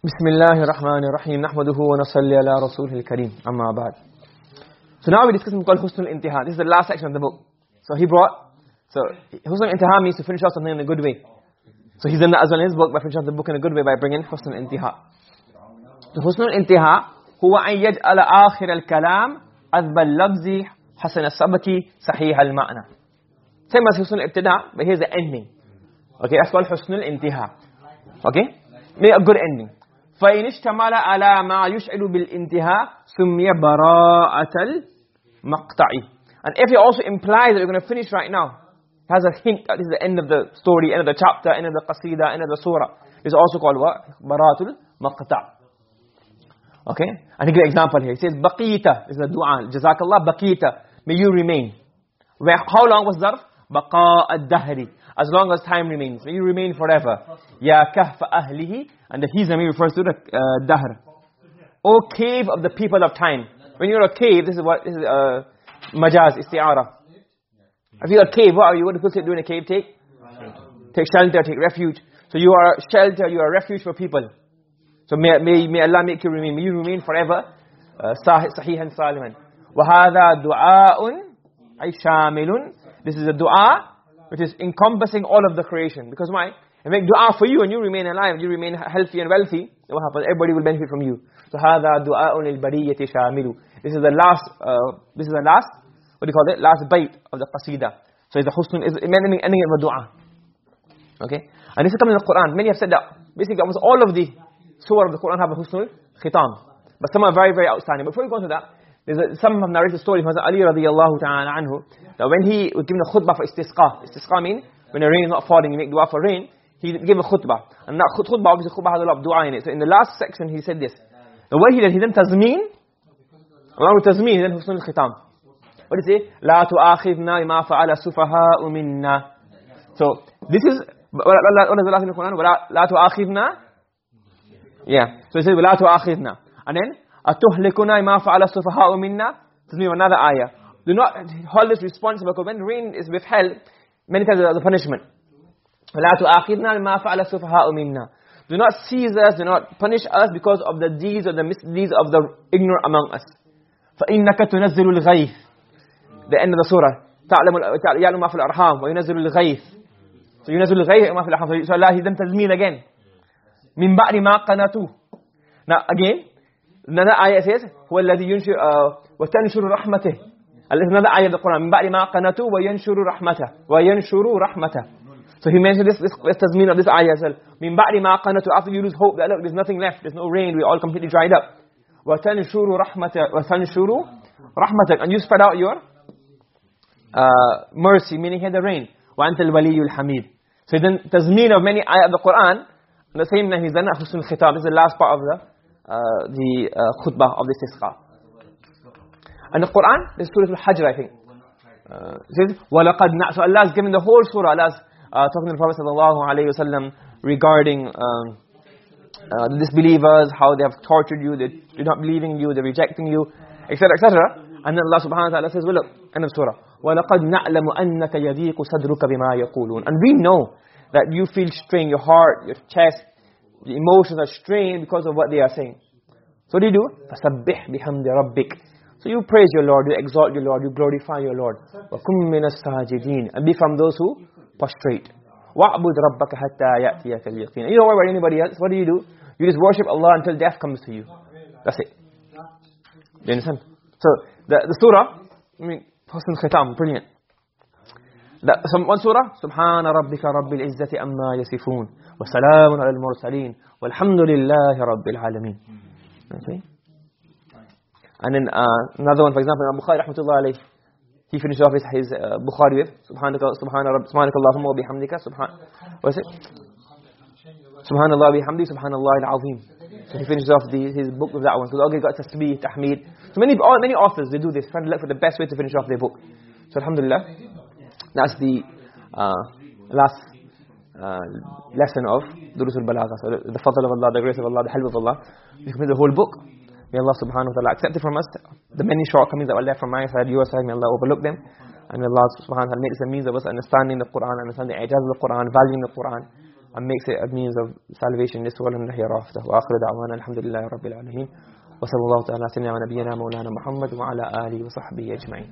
بسم الله الرحمن الرحيم نحمده ونصلي على رسوله الكريم أما بعد So now we discuss called Husnul Intiha. This is the last section of the book. So he brought, so Husnul Intiha means to finish off something in a good way. So he's done that as well in his book by finishing the book in a good way by bringing Husnul Intiha. So Husnul Intiha هو أن يجعل آخر الكلام أذب اللفظ حسن السبك صحيح المعنى. Same as Husnul Ibtida, but here's the ending. Okay, that's called Husnul Intiha. Okay? Make a good ending. فإن اشتمل على ما يشعر بالانتهاء سمي براءة المقطع and if it also implies that we're going to finish right now has a hint that this is the end of the story end of the chapter end of the qasida end of the surah is also called what baratul maqta' okay and gives an example here he says baqita is a dua jazakallah baqita may you remain where how long was zarf baqa ad-dahri as long as time remains. May you remain forever. Ya kahf ahlihi and the hizami refers to the uh, dahr. O cave of the people of time. When you're a cave this is what this is uh, majaz isti'ara. If you're a cave what are you what do people do in a cave take? Take shelter take refuge. So you are shelter you are refuge for people. So may, may, may Allah make you remain may you remain forever uh, sahihan saliman wa hadha du'aun ay shamilun. This is a dua which is encompassing all of the creation. Because why? And make dua for you and you remain alive you remain healthy and wealthy what happens? Everybody will benefit from you. So du'a'un lil bariyati shamilu. This is the last uh, this is the last what do you call it? Last bait of the qasida. So it's the husn is ending ending a dua. Okay? And this is coming in the quran. Many have said that basically almost all of the surah of the quran have a husnul khitam. But some are very very outstanding. Before we go into that some have narrated story from Ali radiyallahu ta'ala anhu that when he was given a khutbah for istisqa istisqa mean when the rain is not falling you make dua for rain he gave a khutbah and that khutbah obviously khutbah has a lot of dua in it so in the last section he said this the way he did he did tazmeen along with tazmeen then husnul khitam what did he say la tu'akhidna bima fa'ala sufaha'u minna so this is what does the last in the Quran la tu'akhidna yeah so he says la tu'akhidna and then atuhlikuna bima fa'ala sufaha'u minna tazmeen another ayah do not hold this responsible because when rain is withheld many times there's a punishment ولا تؤاخذنا بما فعل السفهاء منا do not seize us do not punish us because of the deeds or the misdeeds of the ignorant among us فانك تنزل الغيث the end of the surah تعلم يعلم ما في الارحام وينزل الغيث so ينزل الغيث ما في الارحام so Allah he then tazmeen again من بعد ما قنطوا now again another ayah says هو الذي ينشر وتنشر رحمته ayah of the Quran من بعد ما قنطوا وينشر رحمته وينشر رحمته So he mentioned this, this, this tasmeen of this ayah as well. Min ba'di ma qanatu, after you lose hope, that look, there's nothing left, there's no rain, we're all completely dried up. وَتَنْشُرُ رَحْمَتَكَ وَتَنْشُرُ رَحْمَتَكَ And you spread out your uh, mercy, meaning here the rain. وَأَنْتَ الْوَلِيُّ الْحَمِيدُ So then tasmeen of many ayah of the Quran, the same time he's done Husn Khitab, is the last part of the, uh, the uh, khutbah of this isqa. And the Quran, this is Surah Al-Hajj I think. Uh, says, وَلَقَدْ So Allah has given the whole surah, Allah has uh, talking to the Prophet sallallahu alaihi wasallam regarding um, uh, the disbelievers, how they have tortured you, they do not believing you, they're rejecting you, etc., etc. And then Allah subhanahu wa ta'ala says, well look, end of surah, وَلَقَدْ نَعْلَمُ أَنَّكَ يَذِيقُ صَدْرُكَ بِمَا يَقُولُونَ And we know that you feel strained, your heart, your chest, the emotions are strained because of what they are saying. So what do you do? فَسَبِّحْ بِحَمْدِ رَبِّكَ So you praise your Lord, you exalt your Lord, you glorify your Lord. وَكُمْ مِنَ السَّاجِدِينَ And be from those who prostrate. وَعْبُدْ رَبَّكَ حَتَّى يَأْتِيَكَ الْيَقِينَ You don't worry about anybody else. What do you do? You just worship Allah until death comes to you. That's it. You understand? So, the, the surah, I mean, Husn Khitam, brilliant. One surah, سبحان ربك رب العزة أما يصفون وسلام على المرسلين والحمد لله رب العالمين. Okay? And then uh, another one, for example, Imam Bukhari, rahmatullah alayhi, he finished off his, his uh, Bukhari with subhanaka subhana rabb subhanaka allahumma wa bihamdika subhan what is it subhanallah bihamdi subhanallah alazim so he finishes off the, his book with that one because okay got tasbih tahmid so many many authors they do this trying to look for the best way to finish off their book so alhamdulillah that's the uh, last uh, lesson of durus al-balagha so the, the fadl of Allah the grace of Allah the help of Allah we complete the whole book May Allah subhanahu wa ta'ala accept it from us. The many shortcomings that were left from my side, your side, may Allah overlook them. And may Allah subhanahu wa ta'ala make this a means of us understanding the Quran, understanding the ijaz of the Quran, valuing the Quran. and makes it a means of salvation in this world and hereafter وآخر دعوانا الحمد لله رب العالمين وصلى الله تعالى سيدنا ونبينا مولانا محمد وعلى آله وصحبه أجمعين